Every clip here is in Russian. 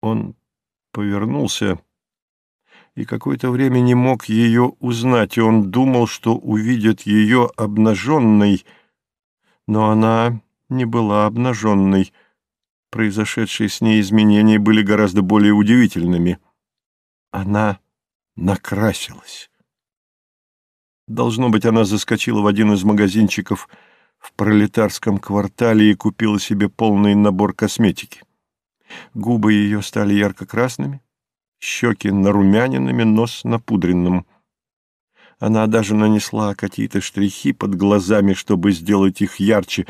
Он повернулся и какое-то время не мог ее узнать, и он думал, что увидит ее обнаженной, но она не была обнаженной. Произошедшие с ней изменения были гораздо более удивительными. Она накрасилась. Должно быть, она заскочила в один из магазинчиков в пролетарском квартале и купила себе полный набор косметики. Губы ее стали ярко-красными, щеки нарумяненными, нос напудренным. Она даже нанесла какие-то штрихи под глазами, чтобы сделать их ярче.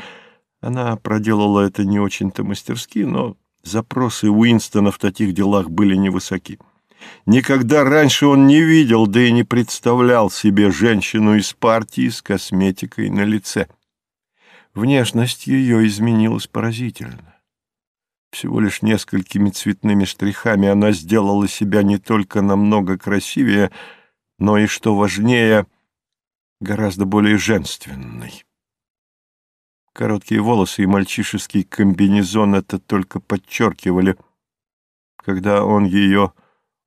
Она проделала это не очень-то мастерски, но запросы Уинстона в таких делах были невысоки. Никогда раньше он не видел, да и не представлял себе женщину из партии с косметикой на лице. Внешность ее изменилась поразительно. Всего лишь несколькими цветными штрихами она сделала себя не только намного красивее, но и, что важнее, гораздо более женственной. Короткие волосы и мальчишеский комбинезон это только подчеркивали. Когда он ее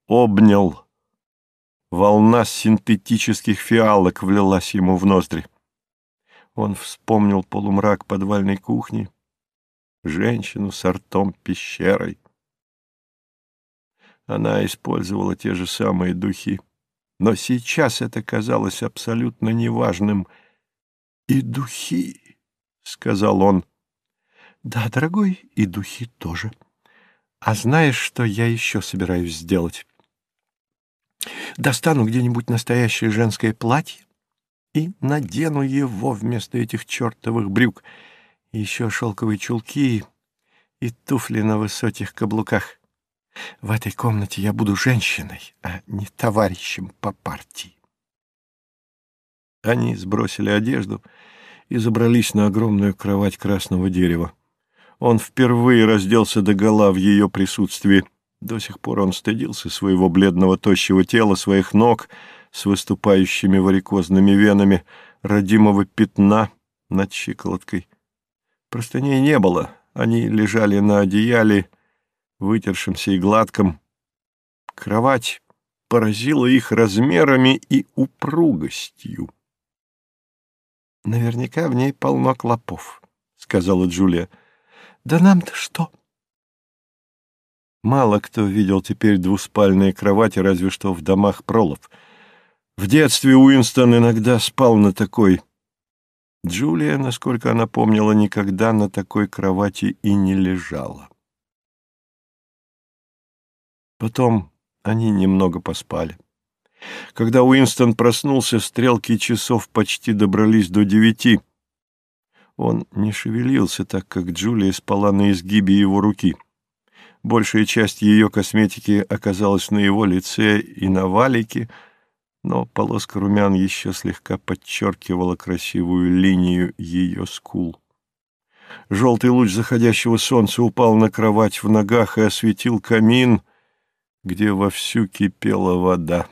обнял, волна синтетических фиалок влилась ему в ноздри. Он вспомнил полумрак подвальной кухни, женщину с ртом пещерой. Она использовала те же самые духи, но сейчас это казалось абсолютно неважным. «И духи», — сказал он. «Да, дорогой, и духи тоже. А знаешь, что я еще собираюсь сделать? Достану где-нибудь настоящее женское платье и надену его вместо этих чертовых брюк — еще шелковые чулки и туфли на высоких каблуках. В этой комнате я буду женщиной, а не товарищем по партии. Они сбросили одежду и забрались на огромную кровать красного дерева. Он впервые разделся догола в ее присутствии. До сих пор он стыдился своего бледного тощего тела, своих ног с выступающими варикозными венами, родимого пятна над щиколоткой. Простыней не было, они лежали на одеяле, вытершемся и гладком. Кровать поразила их размерами и упругостью. «Наверняка в ней полно клопов», — сказала Джулия. «Да нам-то что?» Мало кто видел теперь двуспальные кровати, разве что в домах пролов. В детстве Уинстон иногда спал на такой Джулия, насколько она помнила, никогда на такой кровати и не лежала. Потом они немного поспали. Когда Уинстон проснулся, стрелки часов почти добрались до девяти. Он не шевелился, так как Джулия спала на изгибе его руки. Большая часть ее косметики оказалась на его лице и на валике — но полоска румян еще слегка подчеркивала красивую линию ее скул. Желтый луч заходящего солнца упал на кровать в ногах и осветил камин, где вовсю кипела вода.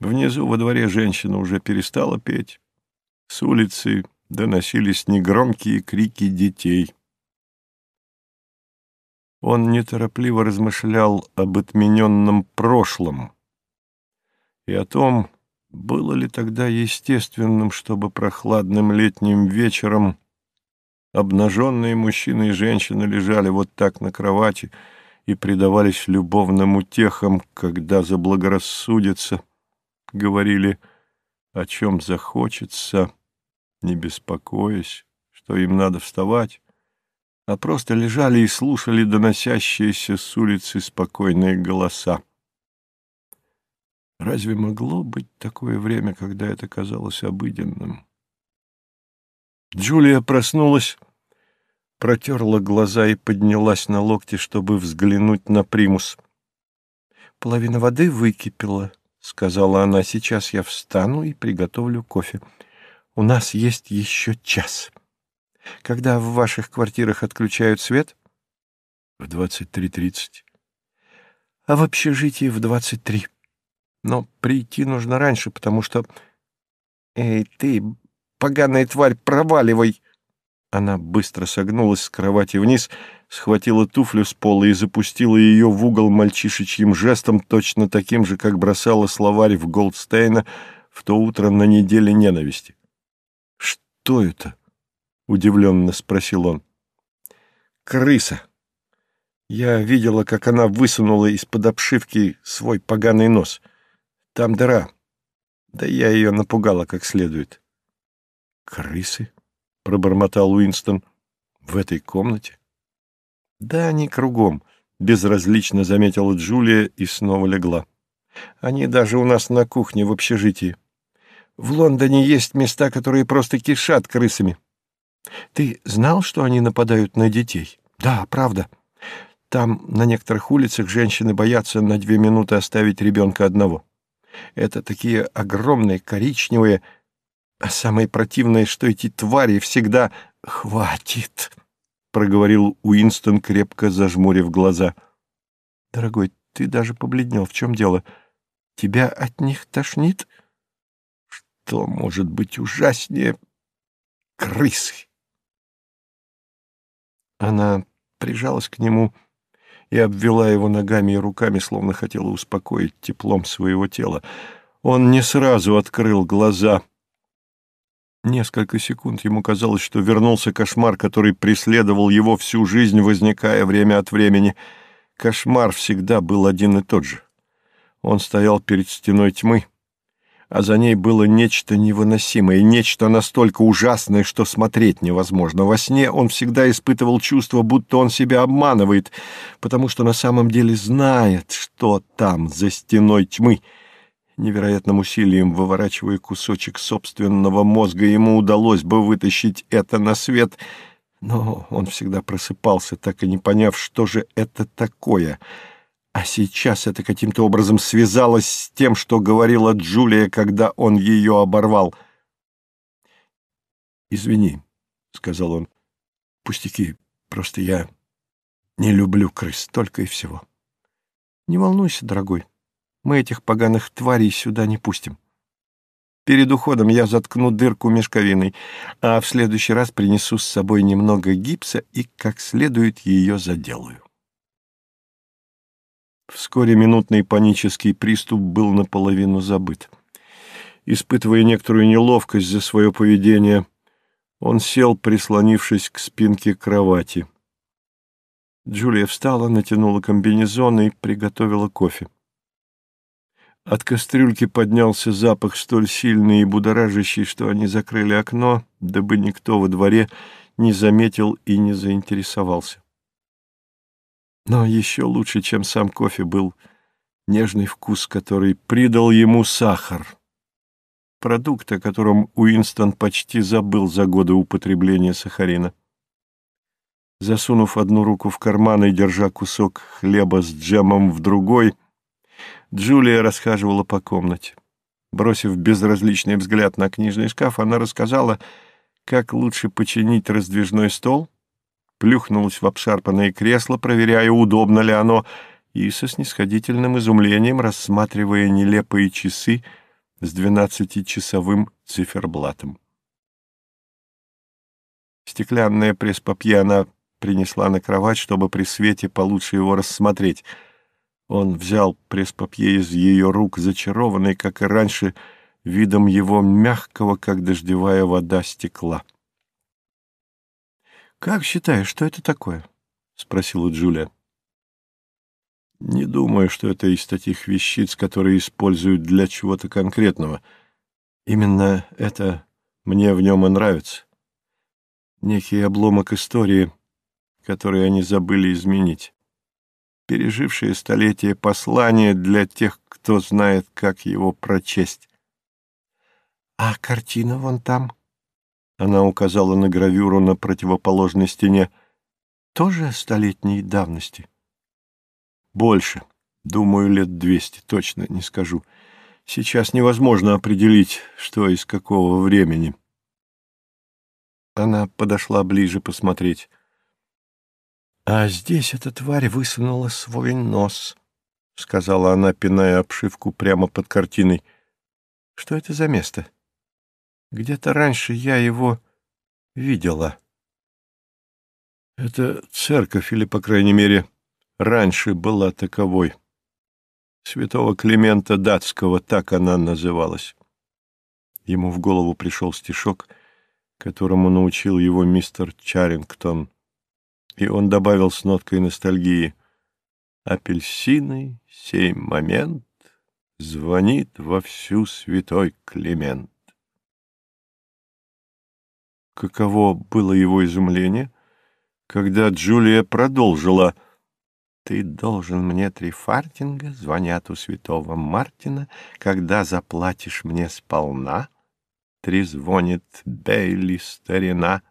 Внизу во дворе женщина уже перестала петь. С улицы доносились негромкие крики детей. Он неторопливо размышлял об отмененном прошлом, и о том, было ли тогда естественным, чтобы прохладным летним вечером обнаженные мужчины и женщины лежали вот так на кровати и предавались любовным утехам, когда заблагорассудится, говорили, о чем захочется, не беспокоясь, что им надо вставать, а просто лежали и слушали доносящиеся с улицы спокойные голоса. Разве могло быть такое время, когда это казалось обыденным? Джулия проснулась, протерла глаза и поднялась на локти, чтобы взглянуть на примус. «Половина воды выкипела», — сказала она. «Сейчас я встану и приготовлю кофе. У нас есть еще час. Когда в ваших квартирах отключают свет?» «В двадцать три тридцать». «А в общежитии в двадцать три». Но прийти нужно раньше, потому что... Эй, ты, поганая тварь, проваливай! Она быстро согнулась с кровати вниз, схватила туфлю с пола и запустила ее в угол мальчишечьим жестом, точно таким же, как бросала словарь в Голдстейна в то утро на неделе ненависти. «Что это?» — удивленно спросил он. «Крыса. Я видела, как она высунула из-под обшивки свой поганый нос. Там дыра. Да я ее напугала как следует». «Крысы?» — пробормотал Уинстон. «В этой комнате?» «Да, они кругом», — безразлично заметила Джулия и снова легла. «Они даже у нас на кухне в общежитии. В Лондоне есть места, которые просто кишат крысами. Ты знал, что они нападают на детей? Да, правда. Там на некоторых улицах женщины боятся на две минуты оставить ребенка одного. Это такие огромные коричневые а самое противное, что эти твари всегда... «Хватит!» — проговорил Уинстон, крепко зажмурив глаза. «Дорогой, ты даже побледнел. В чем дело? Тебя от них тошнит? Что может быть ужаснее крысы?» Она прижалась к нему и обвела его ногами и руками, словно хотела успокоить теплом своего тела. Он не сразу открыл глаза — Несколько секунд ему казалось, что вернулся кошмар, который преследовал его всю жизнь, возникая время от времени. Кошмар всегда был один и тот же. Он стоял перед стеной тьмы, а за ней было нечто невыносимое, нечто настолько ужасное, что смотреть невозможно. Во сне он всегда испытывал чувство, будто он себя обманывает, потому что на самом деле знает, что там, за стеной тьмы — Невероятным усилием выворачивая кусочек собственного мозга, ему удалось бы вытащить это на свет, но он всегда просыпался, так и не поняв, что же это такое. А сейчас это каким-то образом связалось с тем, что говорила Джулия, когда он ее оборвал. «Извини», — сказал он, — «пустяки, просто я не люблю крыс, только и всего». «Не волнуйся, дорогой», мы этих поганых тварей сюда не пустим. Перед уходом я заткну дырку мешковиной, а в следующий раз принесу с собой немного гипса и как следует ее заделаю. Вскоре минутный панический приступ был наполовину забыт. Испытывая некоторую неловкость за свое поведение, он сел, прислонившись к спинке кровати. Джулия встала, натянула комбинезон и приготовила кофе. От кастрюльки поднялся запах столь сильный и будоражащий, что они закрыли окно, дабы никто во дворе не заметил и не заинтересовался. Но еще лучше, чем сам кофе, был нежный вкус, который придал ему сахар. Продукт, о котором Уинстон почти забыл за годы употребления сахарина. Засунув одну руку в карман и держа кусок хлеба с джемом в другой — Джулия расхаживала по комнате. Бросив безразличный взгляд на книжный шкаф, она рассказала, как лучше починить раздвижной стол, плюхнулась в обшарпанное кресло, проверяя, удобно ли оно, и со снисходительным изумлением рассматривая нелепые часы с двенадцатичасовым циферблатом. Стеклянное пресс-папье она принесла на кровать, чтобы при свете получше его рассмотреть — он взял пресс-папье из ее рук, зачарованный, как и раньше, видом его мягкого, как дождевая вода, стекла. «Как считаешь, что это такое?» — спросила Джулия. «Не думаю, что это из таких вещиц, которые используют для чего-то конкретного. Именно это мне в нем и нравится. Некий обломок истории, который они забыли изменить пережившее столетие послание для тех, кто знает, как его прочесть. «А картина вон там?» Она указала на гравюру на противоположной стене. «Тоже столетней давности?» «Больше. Думаю, лет двести. Точно не скажу. Сейчас невозможно определить, что из какого времени». Она подошла ближе посмотреть. «А здесь эта тварь высунула свой нос», — сказала она, пиная обшивку прямо под картиной. «Что это за место? Где-то раньше я его видела». Это церковь, или, по крайней мере, раньше была таковой. Святого Климента Датского, так она называлась. Ему в голову пришел стишок, которому научил его мистер Чарингтон, и он добавил с ноткой ностальгии «Апельсины, сей момент, звонит вовсю святой Климент». Каково было его изумление, когда Джулия продолжила «Ты должен мне три фартинга, звонят у святого Мартина, когда заплатишь мне сполна». Трезвонит Бейли старина.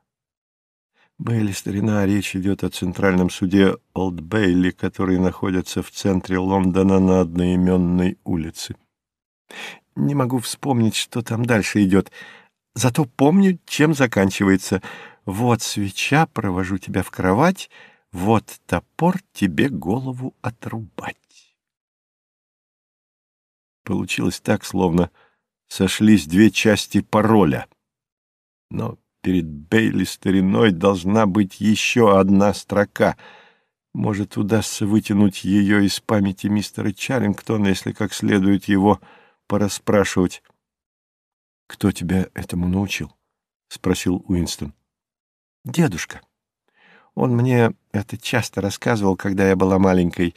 Бейли старина, речь идет о центральном суде Олд Бейли, который находится в центре Лондона на одноименной улице. Не могу вспомнить, что там дальше идет. Зато помню, чем заканчивается. Вот свеча, провожу тебя в кровать, вот топор тебе голову отрубать. Получилось так, словно сошлись две части пароля. Но перед Бейли стариной должна быть еще одна строка. Может, удастся вытянуть ее из памяти мистера Чарингтона, если как следует его порасспрашивать. «Кто тебя этому научил?» — спросил Уинстон. «Дедушка. Он мне это часто рассказывал, когда я была маленькой.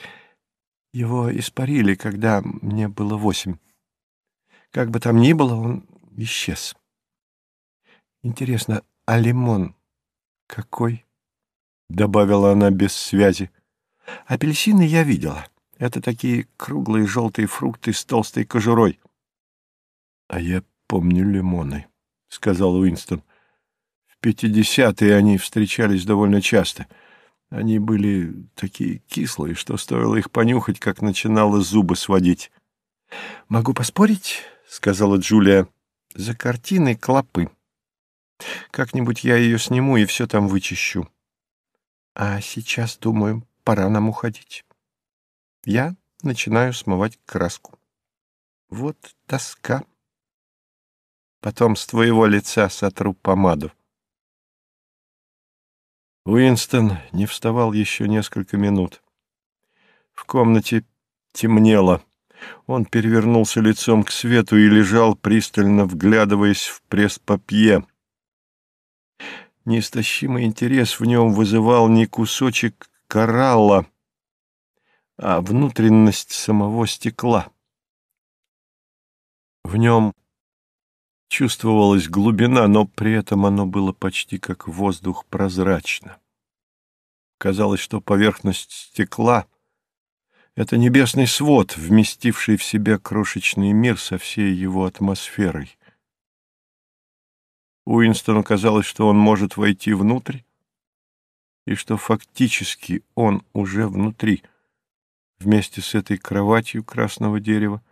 Его испарили, когда мне было восемь. Как бы там ни было, он исчез. Интересно, а лимон какой?» — добавила она без связи. «Апельсины я видела. Это такие круглые желтые фрукты с толстой кожурой». «А я помню лимоны», — сказал Уинстон. «В пятидесятые они встречались довольно часто. Они были такие кислые, что стоило их понюхать, как начинало зубы сводить». «Могу поспорить?» — сказала Джулия. «За картиной клопы. Как-нибудь я ее сниму и все там вычищу. А сейчас, думаю, пора нам уходить. Я начинаю смывать краску. Вот тоска». Потом с твоего лица сотру помаду. Уинстон не вставал еще несколько минут. В комнате темнело. Он перевернулся лицом к свету и лежал, пристально вглядываясь в пресс-папье. Неистощимый интерес в нем вызывал не кусочек коралла, а внутренность самого стекла. В нем Чувствовалась глубина, но при этом оно было почти как воздух прозрачно. Казалось, что поверхность стекла — это небесный свод, вместивший в себя крошечный мир со всей его атмосферой. Уинстону казалось, что он может войти внутрь, и что фактически он уже внутри, вместе с этой кроватью красного дерева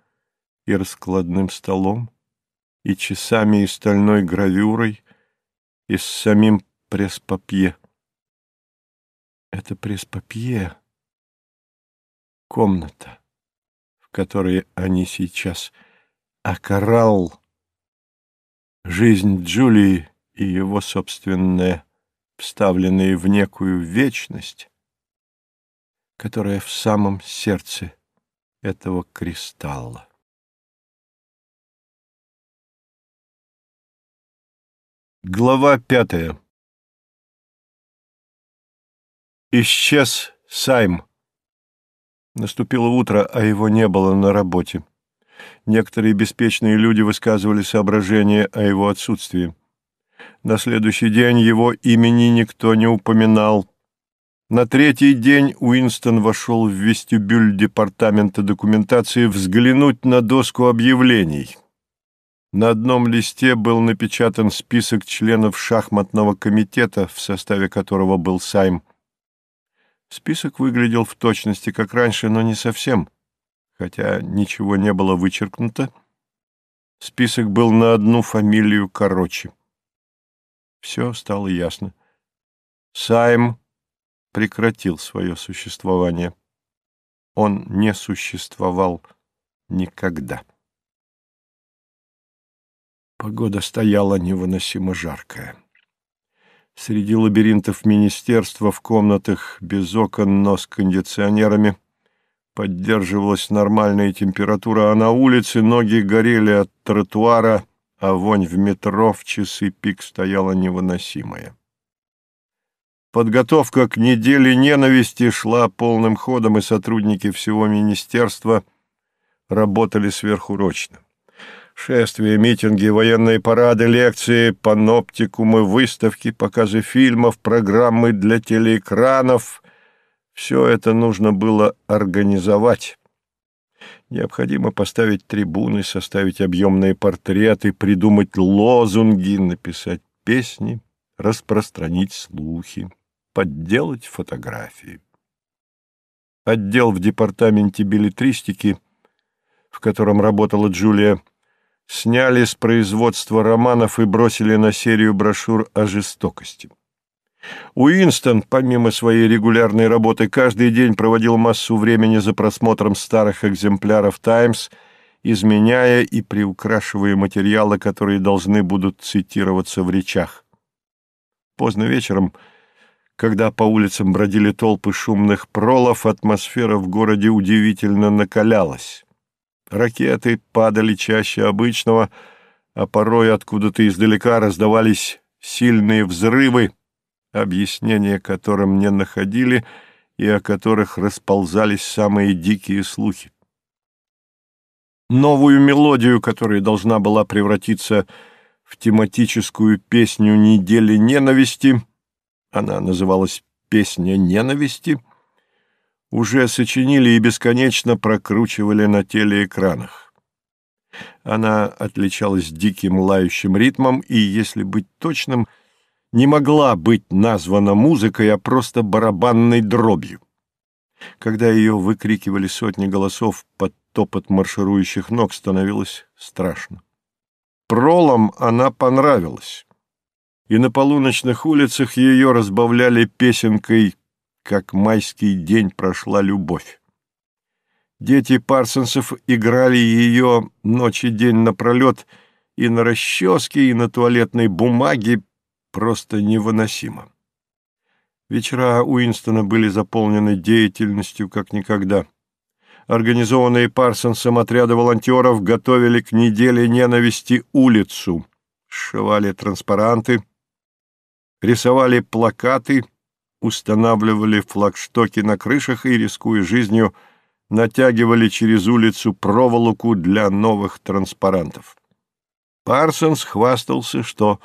и раскладным столом, и часами и стальной гравюрой, и с самим пресс-папье. Это пресс-папье — комната, в которой они сейчас, а коралл — жизнь Джулии и его собственная, вставленные в некую вечность, которая в самом сердце этого кристалла. Глава пятая Исчез Сайм. Наступило утро, а его не было на работе. Некоторые беспечные люди высказывали соображения о его отсутствии. На следующий день его имени никто не упоминал. На третий день Уинстон вошел в вестибюль департамента документации взглянуть на доску объявлений. На одном листе был напечатан список членов шахматного комитета, в составе которого был Сайм. Список выглядел в точности как раньше, но не совсем, хотя ничего не было вычеркнуто. Список был на одну фамилию короче. Все стало ясно. Сайм прекратил свое существование. Он не существовал никогда. Погода стояла невыносимо жаркая. Среди лабиринтов министерства в комнатах без окон, но с кондиционерами поддерживалась нормальная температура, а на улице ноги горели от тротуара, а вонь в метро в часы пик стояла невыносимая. Подготовка к неделе ненависти шла полным ходом, и сотрудники всего министерства работали сверхурочно. Шествия, митинги, военные парады, лекции, паноптикумы, выставки, показы фильмов, программы для телеэкранов — все это нужно было организовать. Необходимо поставить трибуны, составить объемные портреты, придумать лозунги, написать песни, распространить слухи, подделать фотографии. Отдел в департаменте билетристики, в котором работала Джулия, сняли с производства романов и бросили на серию брошюр о жестокости. Уинстон, помимо своей регулярной работы, каждый день проводил массу времени за просмотром старых экземпляров «Таймс», изменяя и приукрашивая материалы, которые должны будут цитироваться в речах. Поздно вечером, когда по улицам бродили толпы шумных пролов, атмосфера в городе удивительно накалялась. Ракеты падали чаще обычного, а порой откуда-то издалека раздавались сильные взрывы, объяснения которым не находили и о которых расползались самые дикие слухи. Новую мелодию, которая должна была превратиться в тематическую песню недели ненависти, она называлась «Песня ненависти», уже сочинили и бесконечно прокручивали на телеэкранах. Она отличалась диким лающим ритмом и, если быть точным, не могла быть названа музыкой, а просто барабанной дробью. Когда ее выкрикивали сотни голосов под топот марширующих ног, становилось страшно. Пролом она понравилась, и на полуночных улицах ее разбавляли песенкой как майский день прошла любовь. Дети Парсонсов играли ее ночь и день напролет и на расческе, и на туалетной бумаге просто невыносимо. Вечера Уинстона были заполнены деятельностью как никогда. Организованные Парсонсом отряды волонтеров готовили к неделе ненависти улицу, сшивали транспаранты, рисовали плакаты устанавливали флагштоки на крышах и, рискуя жизнью, натягивали через улицу проволоку для новых транспарантов. Парсонс хвастался, что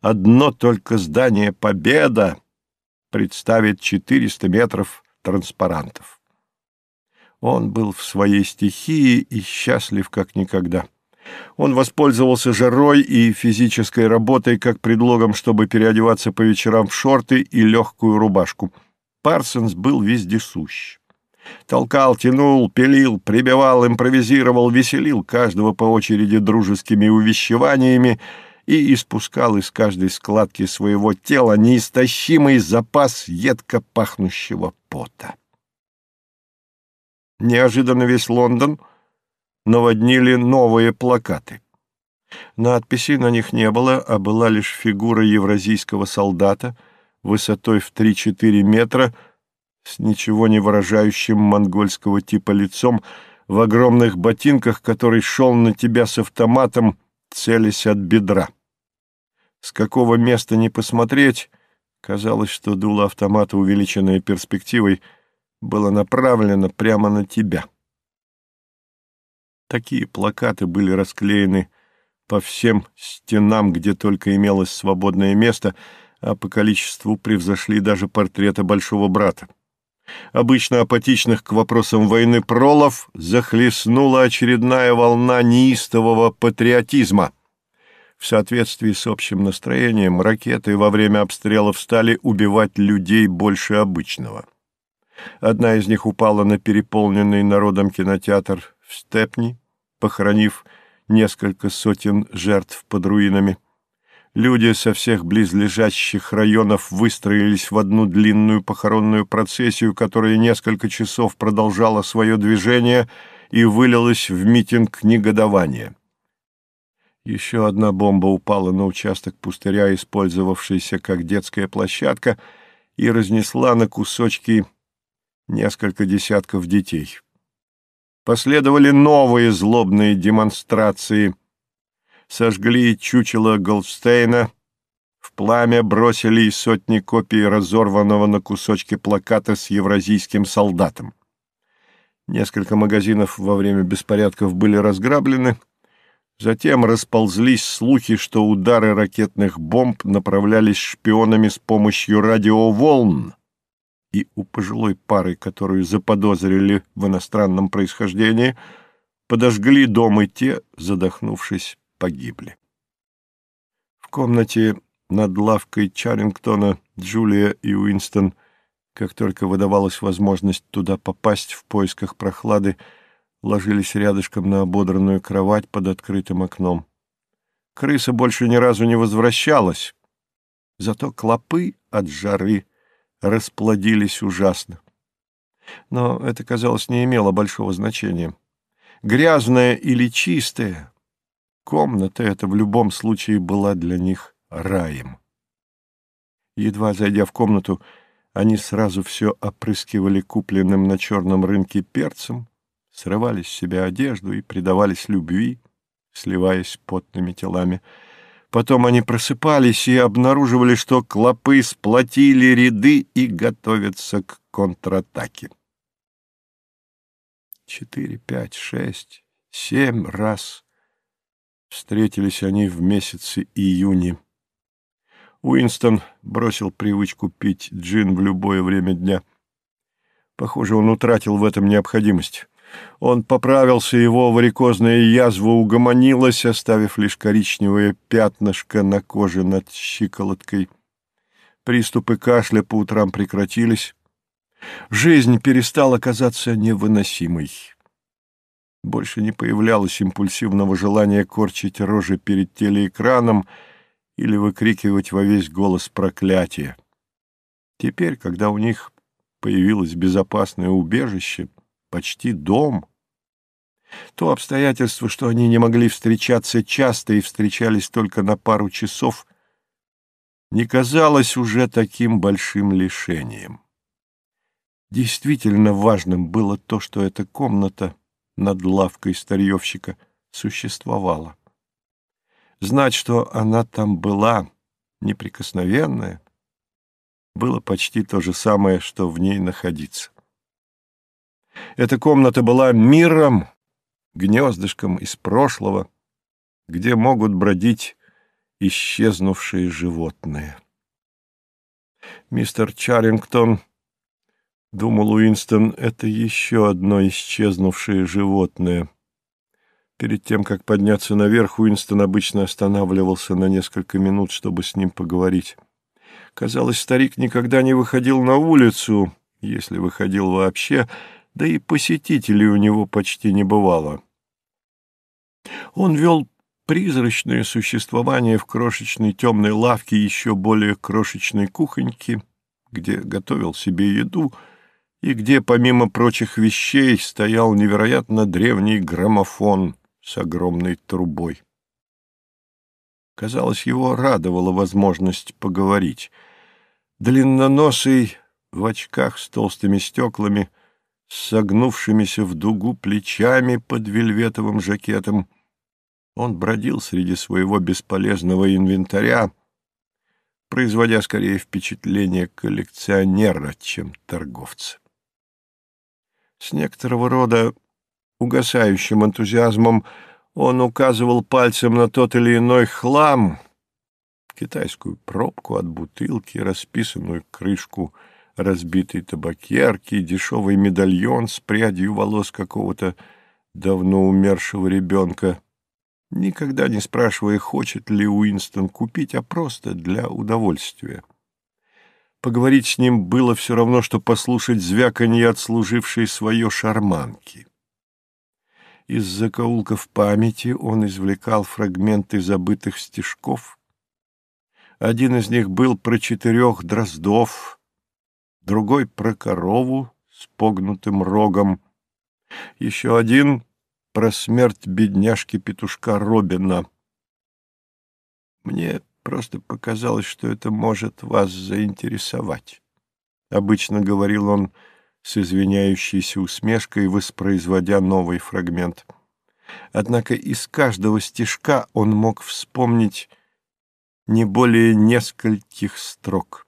одно только здание «Победа» представит 400 метров транспарантов. Он был в своей стихии и счастлив как никогда. Он воспользовался жарой и физической работой как предлогом, чтобы переодеваться по вечерам в шорты и легкую рубашку. Парсонс был вездесущ. Толкал, тянул, пилил, прибивал, импровизировал, веселил каждого по очереди дружескими увещеваниями и испускал из каждой складки своего тела неистощимый запас едко пахнущего пота. Неожиданно весь Лондон — наводнили новые плакаты. Надписи на них не было, а была лишь фигура евразийского солдата высотой в 3-4 метра с ничего не выражающим монгольского типа лицом в огромных ботинках, который шел на тебя с автоматом, целясь от бедра. С какого места не посмотреть, казалось, что дуло автомата, увеличенное перспективой, было направлено прямо на тебя. Такие плакаты были расклеены по всем стенам, где только имелось свободное место, а по количеству превзошли даже портреты большого брата. Обычно апатичных к вопросам войны пролов захлестнула очередная волна неистового патриотизма. В соответствии с общим настроением ракеты во время обстрелов стали убивать людей больше обычного. Одна из них упала на переполненный народом кинотеатр в Степни, похоронив несколько сотен жертв под руинами. Люди со всех близлежащих районов выстроились в одну длинную похоронную процессию, которая несколько часов продолжала свое движение и вылилась в митинг негодования. Еще одна бомба упала на участок пустыря, использовавшийся как детская площадка, и разнесла на кусочки несколько десятков детей. Последовали новые злобные демонстрации. Сожгли чучело Голдстейна, в пламя бросили и сотни копий разорванного на кусочки плаката с евразийским солдатом. Несколько магазинов во время беспорядков были разграблены, затем расползлись слухи, что удары ракетных бомб направлялись шпионами с помощью радиоволн, и у пожилой пары, которую заподозрили в иностранном происхождении, подожгли дом, и те, задохнувшись, погибли. В комнате над лавкой Чарингтона Джулия и Уинстон, как только выдавалась возможность туда попасть в поисках прохлады, ложились рядышком на ободранную кровать под открытым окном. Крыса больше ни разу не возвращалась, зато клопы от жары расплодились ужасно. Но это, казалось, не имело большого значения. Грязная или чистая, комната эта в любом случае была для них раем. Едва зайдя в комнату, они сразу все опрыскивали купленным на черном рынке перцем, срывали с себя одежду и предавались любви, сливаясь потными телами. Потом они просыпались и обнаруживали, что клопы сплотили ряды и готовятся к контратаке. Четыре, пять, шесть, семь раз встретились они в месяце июня. Уинстон бросил привычку пить джин в любое время дня. Похоже, он утратил в этом необходимость. Он поправился, его варикозная язва угомонилась, оставив лишь коричневое пятнышко на коже над щиколоткой. Приступы кашля по утрам прекратились. Жизнь перестала казаться невыносимой. Больше не появлялось импульсивного желания корчить рожи перед телеэкраном — или выкрикивать во весь голос проклятие. Теперь, когда у них появилось безопасное убежище, почти дом, то обстоятельство, что они не могли встречаться часто и встречались только на пару часов, не казалось уже таким большим лишением. Действительно важным было то, что эта комната над лавкой старьевщика существовала. Знать, что она там была, неприкосновенная, было почти то же самое, что в ней находиться. Эта комната была миром, гнездышком из прошлого, где могут бродить исчезнувшие животные. Мистер Чарингтон, думал Уинстон, это еще одно исчезнувшее животное — Перед тем, как подняться наверх, Уинстон обычно останавливался на несколько минут, чтобы с ним поговорить. Казалось, старик никогда не выходил на улицу, если выходил вообще, да и посетителей у него почти не бывало. Он вел призрачное существование в крошечной темной лавке еще более крошечной кухоньки, где готовил себе еду и где, помимо прочих вещей, стоял невероятно древний граммофон — с огромной трубой. Казалось, его радовала возможность поговорить. Длинноносый, в очках с толстыми стеклами, с согнувшимися в дугу плечами под вельветовым жакетом, он бродил среди своего бесполезного инвентаря, производя скорее впечатление коллекционера, чем торговца. С некоторого рода угасающим энтузиазмом он указывал пальцем на тот или иной хлам, китайскую пробку от бутылки, расписанную крышку разбитой табакерки, дешевый медальон с прядью волос какого-то давно умершего ребенка, никогда не спрашивая, хочет ли Уинстон купить, а просто для удовольствия. Поговорить с ним было все равно, что послушать звяканье отслужившей свое шарманки. Из закоулков памяти он извлекал фрагменты забытых стишков. Один из них был про четырех дроздов, другой про корову с погнутым рогом, еще один про смерть бедняжки-петушка Робина, Мне просто показалось, что это может вас заинтересовать. Обычно говорил он с извиняющейся усмешкой, воспроизводя новый фрагмент. Однако из каждого стишка он мог вспомнить не более нескольких строк.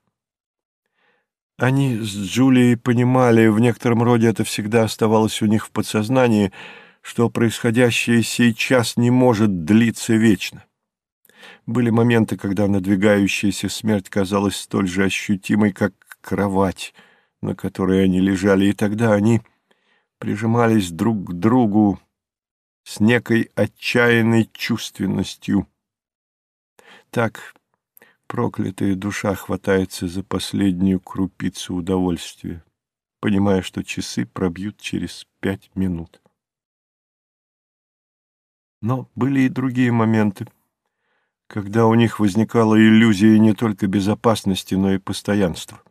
Они с Джулией понимали, в некотором роде это всегда оставалось у них в подсознании, что происходящее сейчас не может длиться вечно. Были моменты, когда надвигающаяся смерть казалась столь же ощутимой, как кровать, на которой они лежали, и тогда они прижимались друг к другу с некой отчаянной чувственностью. Так проклятая душа хватается за последнюю крупицу удовольствия, понимая, что часы пробьют через пять минут. Но были и другие моменты, когда у них возникала иллюзия не только безопасности, но и постоянства.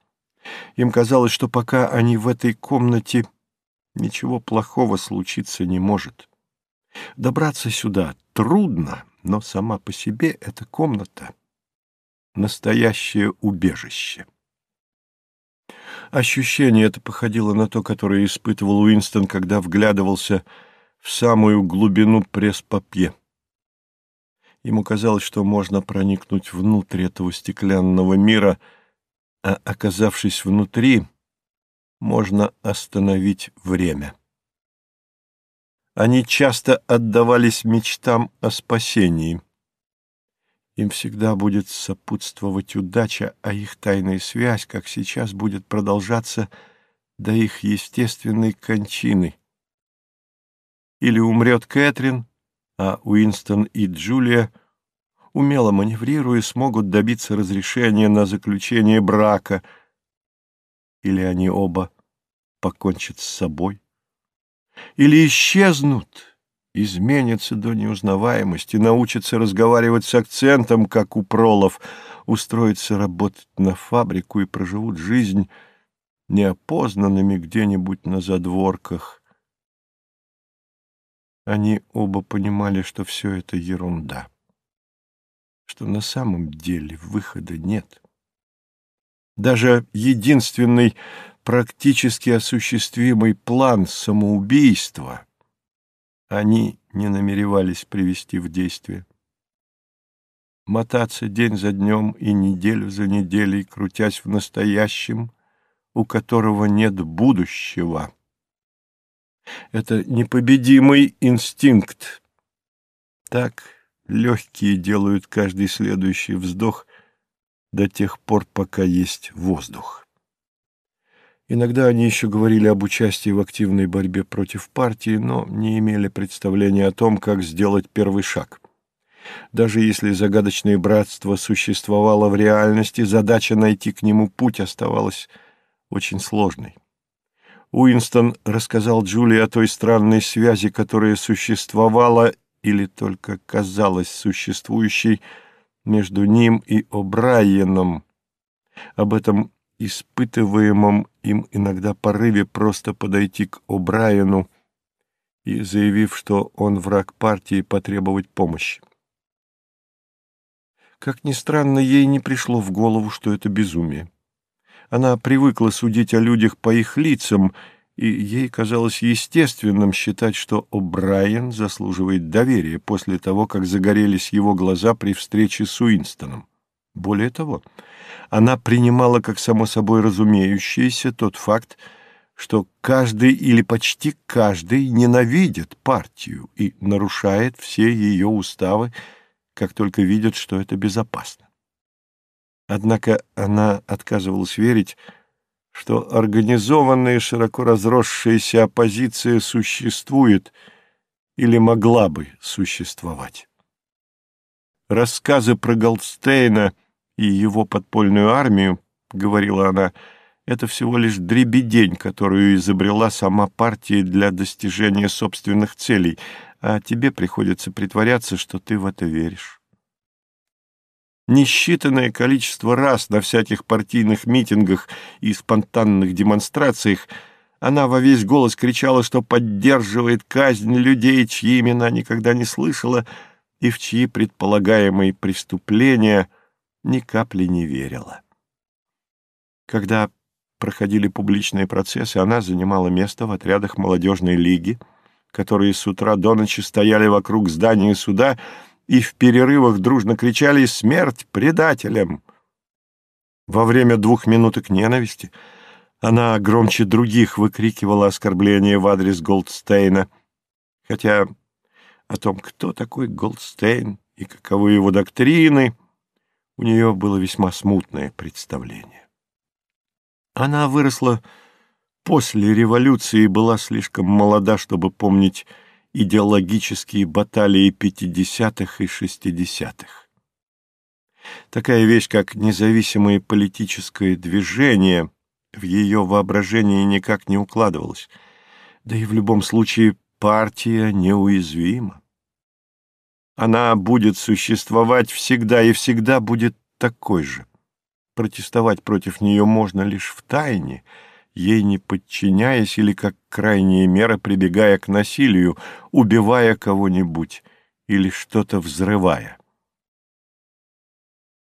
Им казалось, что пока они в этой комнате, ничего плохого случиться не может. Добраться сюда трудно, но сама по себе эта комната — настоящее убежище. Ощущение это походило на то, которое испытывал Уинстон, когда вглядывался в самую глубину пресс-папье. Ему казалось, что можно проникнуть внутрь этого стеклянного мира, а, оказавшись внутри, можно остановить время. Они часто отдавались мечтам о спасении — им всегда будет сопутствовать удача, а их тайная связь, как сейчас, будет продолжаться до их естественной кончины. Или умрет Кэтрин, а Уинстон и Джулия, умело маневрируя, смогут добиться разрешения на заключение брака, или они оба покончат с собой, или исчезнут — изменятся до неузнаваемости, научатся разговаривать с акцентом, как у пролов, устроятся работать на фабрику и проживут жизнь неопознанными где-нибудь на задворках. Они оба понимали, что все это ерунда, что на самом деле выхода нет. Даже единственный практически осуществимый план самоубийства — они не намеревались привести в действие. Мотаться день за днем и неделю за неделей, крутясь в настоящем, у которого нет будущего. Это непобедимый инстинкт. Так легкие делают каждый следующий вздох до тех пор, пока есть воздух. Иногда они еще говорили об участии в активной борьбе против партии, но не имели представления о том, как сделать первый шаг. Даже если загадочное братство существовало в реальности, задача найти к нему путь оставалась очень сложной. Уинстон рассказал Джулии о той странной связи, которая существовала или только казалась существующей между ним и О'Брайеном. Об этом испытываемом им иногда порыве просто подойти к О'Брайену и, заявив, что он враг партии, потребовать помощи. Как ни странно, ей не пришло в голову, что это безумие. Она привыкла судить о людях по их лицам, и ей казалось естественным считать, что О'Брайен заслуживает доверия после того, как загорелись его глаза при встрече с Уинстоном. Более того, она принимала как само собой разумеющееся тот факт, что каждый или почти каждый ненавидит партию и нарушает все ее уставы, как только видят, что это безопасно. Однако она отказывалась верить, что организованная широко разросшаяся оппозиция существует или могла бы существовать. Рассказы про Голдстейна и его подпольную армию, — говорила она, — это всего лишь дребедень, которую изобрела сама партия для достижения собственных целей, а тебе приходится притворяться, что ты в это веришь. Несчитанное количество раз на всяких партийных митингах и спонтанных демонстрациях она во весь голос кричала, что поддерживает казнь людей, чьи имена никогда не слышала, и в чьи предполагаемые преступления ни капли не верила. Когда проходили публичные процессы, она занимала место в отрядах молодежной лиги, которые с утра до ночи стояли вокруг здания суда и в перерывах дружно кричали «Смерть предателям!». Во время двух минуток ненависти она громче других выкрикивала оскорбления в адрес Голдстейна, хотя о том, кто такой Голдстейн и каковы его доктрины, у нее было весьма смутное представление. Она выросла после революции и была слишком молода, чтобы помнить идеологические баталии пятидесятых и шестидесятых. Такая вещь, как независимое политическое движение, в ее воображении никак не укладывалась. Да и в любом случае партия неуязвима. Она будет существовать всегда и всегда будет такой же. Протестовать против нее можно лишь в тайне — ей не подчиняясь или как крайняя мера прибегая к насилию, убивая кого-нибудь или что-то взрывая.